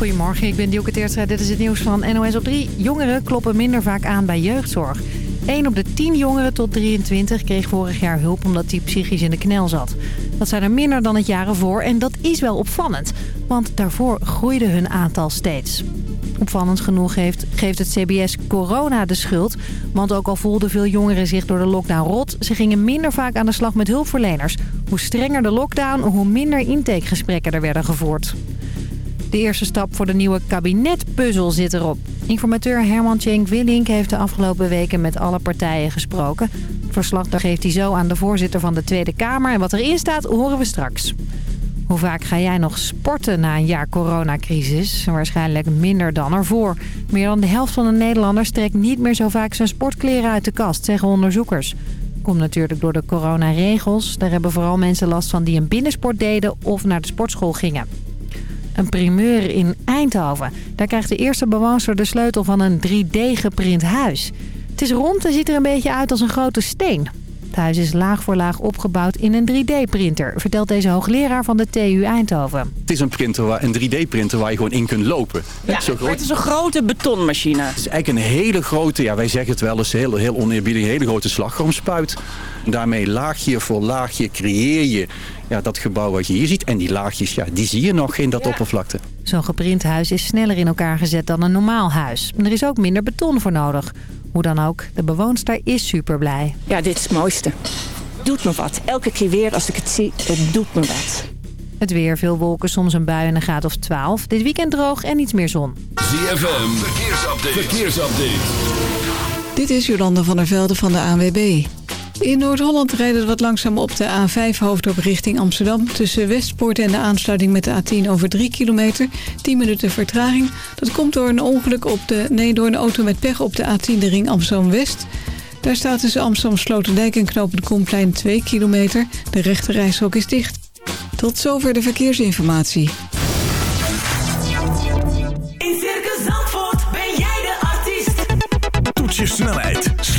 Goedemorgen, ik ben Dielke Teertstra. Dit is het nieuws van NOS op 3. Jongeren kloppen minder vaak aan bij jeugdzorg. 1 op de 10 jongeren tot 23 kreeg vorig jaar hulp omdat hij psychisch in de knel zat. Dat zijn er minder dan het jaar ervoor en dat is wel opvallend. Want daarvoor groeide hun aantal steeds. Opvallend genoeg heeft, geeft het CBS corona de schuld. Want ook al voelden veel jongeren zich door de lockdown rot... ze gingen minder vaak aan de slag met hulpverleners. Hoe strenger de lockdown, hoe minder intakegesprekken er werden gevoerd. De eerste stap voor de nieuwe kabinetpuzzel zit erop. Informateur Herman Cenk Willink heeft de afgelopen weken met alle partijen gesproken. Verslag geeft hij zo aan de voorzitter van de Tweede Kamer. En wat erin staat, horen we straks. Hoe vaak ga jij nog sporten na een jaar coronacrisis? Waarschijnlijk minder dan ervoor. Meer dan de helft van de Nederlanders trekt niet meer zo vaak zijn sportkleren uit de kast, zeggen onderzoekers. Komt natuurlijk door de coronaregels. Daar hebben vooral mensen last van die een binnensport deden of naar de sportschool gingen. Een primeur in Eindhoven. Daar krijgt de eerste bewoner de sleutel van een 3D-geprint huis. Het is rond en ziet er een beetje uit als een grote steen. Het huis is laag voor laag opgebouwd in een 3D-printer, vertelt deze hoogleraar van de TU Eindhoven. Het is een, printer waar, een 3D-printer waar je gewoon in kunt lopen. Ja, Zo groot. het is een grote betonmachine. Het is eigenlijk een hele grote, ja, wij zeggen het wel eens heel, heel oneerbiedig, een hele grote slagroomspuit. Daarmee laagje voor laagje creëer je ja, dat gebouw wat je hier ziet. En die laagjes, ja, die zie je nog in dat oppervlakte. Zo'n geprint huis is sneller in elkaar gezet dan een normaal huis. Er is ook minder beton voor nodig. Hoe dan ook, de bewoonster is super blij. Ja, dit is het mooiste. Doet me wat. Elke keer weer als ik het zie, het doet me wat. Het weer, veel wolken, soms een bui en een graad of 12. Dit weekend droog en iets meer zon. ZFM, verkeersupdate. verkeersupdate. Dit is Jolanda van der Velde van de ANWB. In Noord-Holland rijdt het wat langzaam op de A5 hoofdop richting Amsterdam. Tussen Westpoort en de aansluiting met de A10 over 3 kilometer. 10 minuten vertraging. Dat komt door een ongeluk op de... Nee, door een auto met pech op de A10 de ring Amsterdam-West. Daar staat tussen Amsterdam-Sloterdijk en Knopend Komplein 2 kilometer. De rechte reishok is dicht. Tot zover de verkeersinformatie. In Circus Zandvoort ben jij de artiest. Toets je snelheid,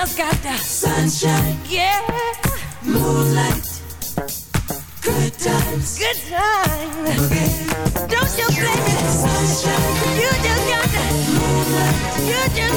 just got that sunshine. Yeah. Moonlight. Good times. Good times. Boogie. Don't you blame it. Sunshine. You just got the moonlight. You just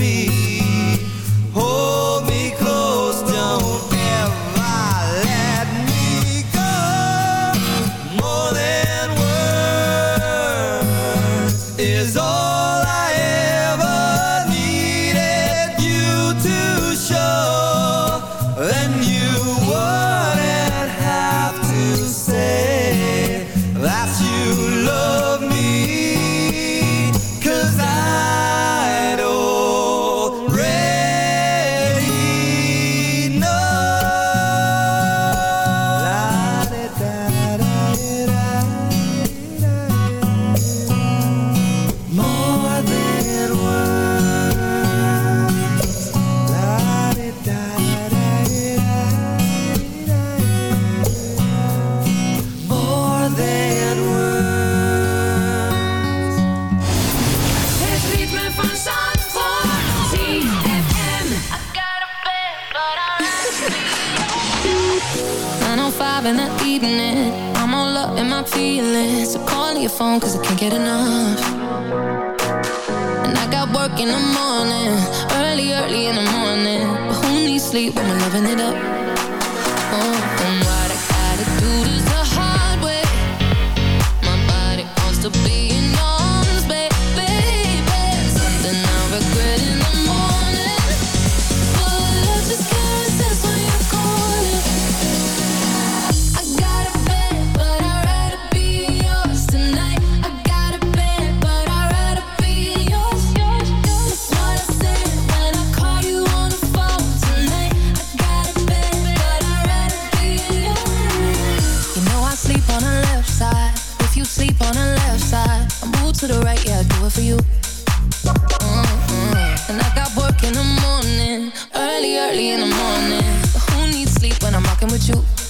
me. to the right, yeah, I do it for you. Mm-hmm. And I got work in the morning, early, early in the morning. But who needs sleep when I'm rocking with you?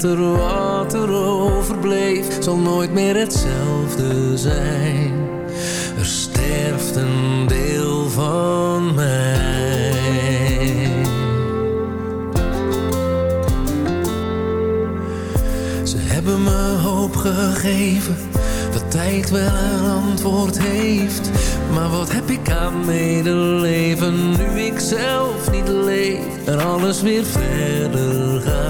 echter wat er overbleef, zal nooit meer hetzelfde zijn. Er sterft een deel van mij. Ze hebben me hoop gegeven dat tijd wel een antwoord heeft. Maar wat heb ik aan medeleven nu ik zelf niet leef en alles weer verder gaat.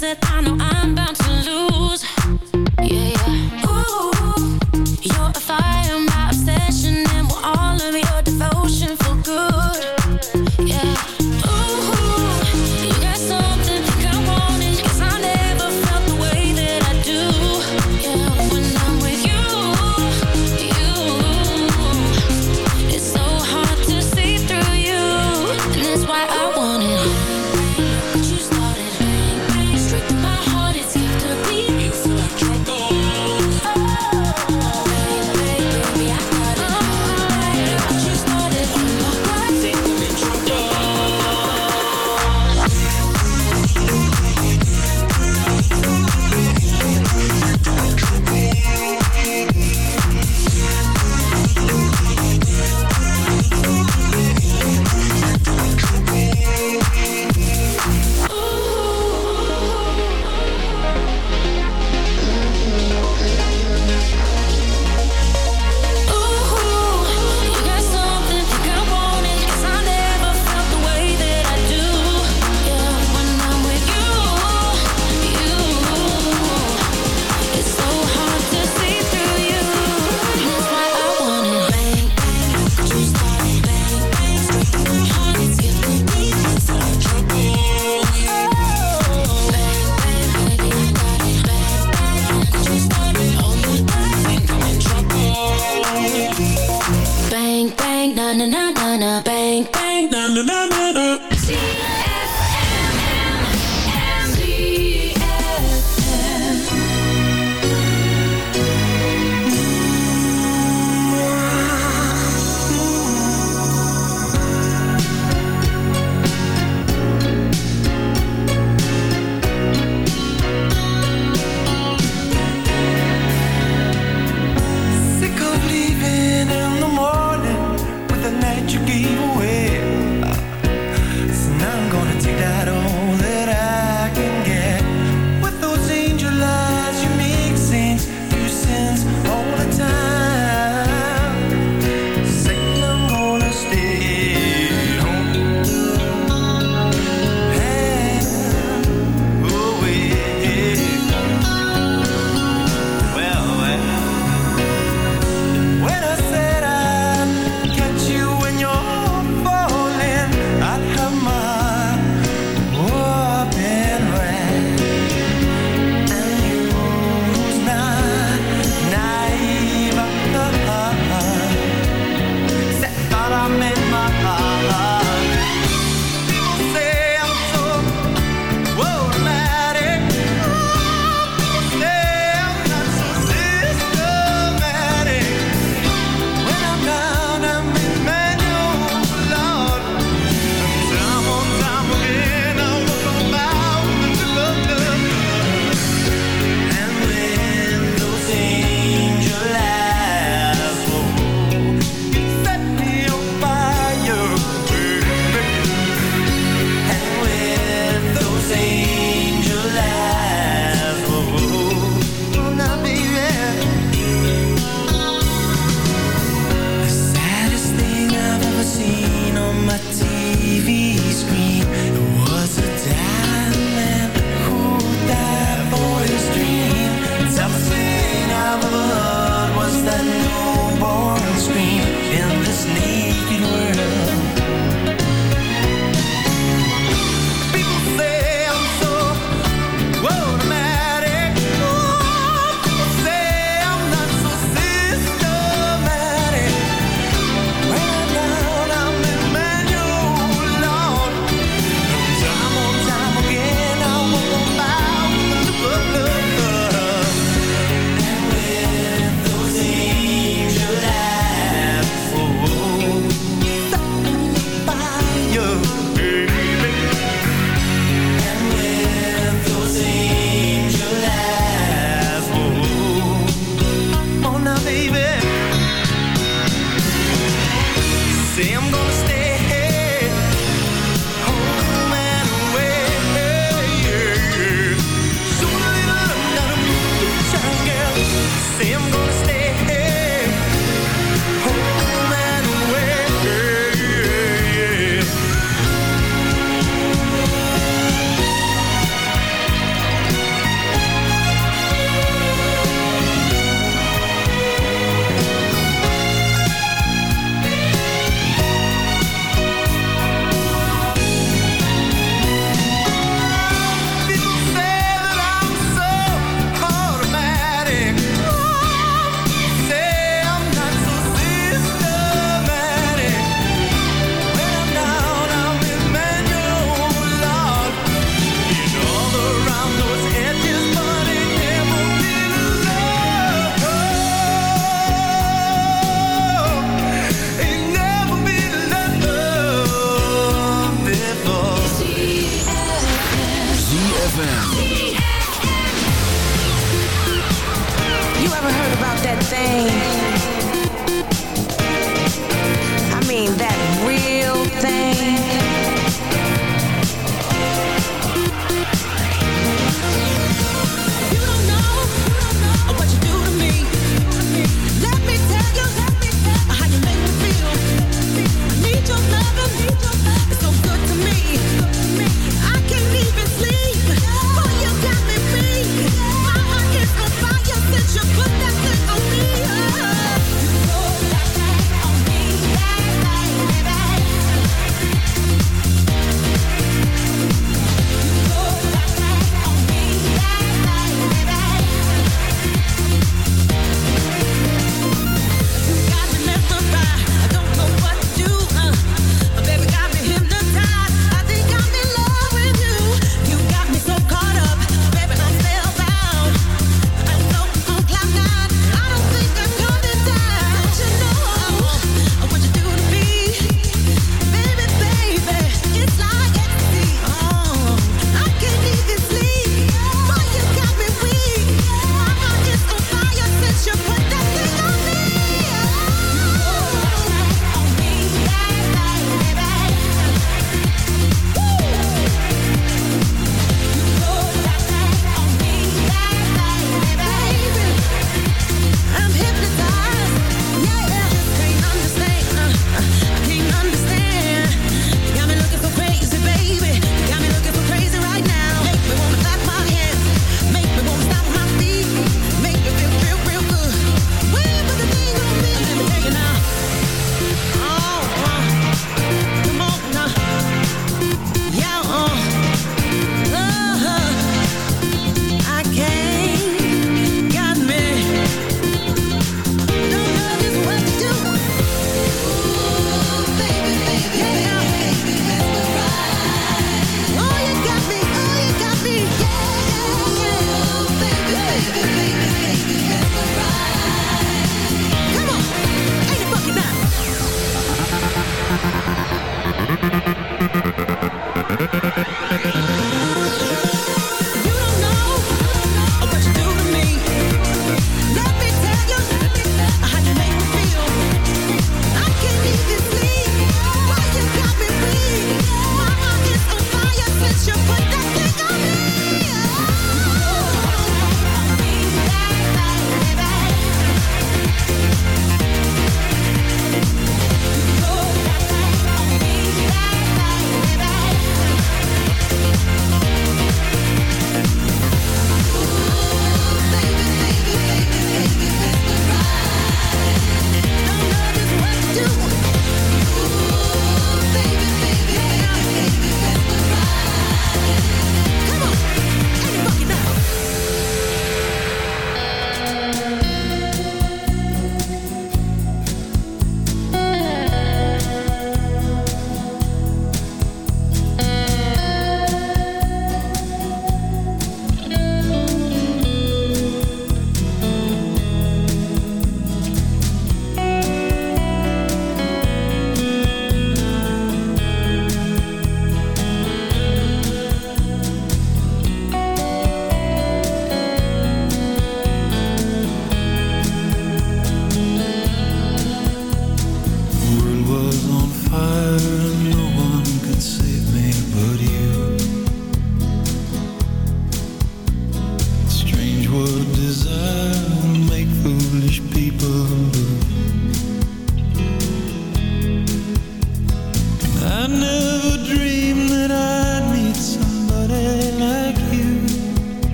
That I know I'm bound to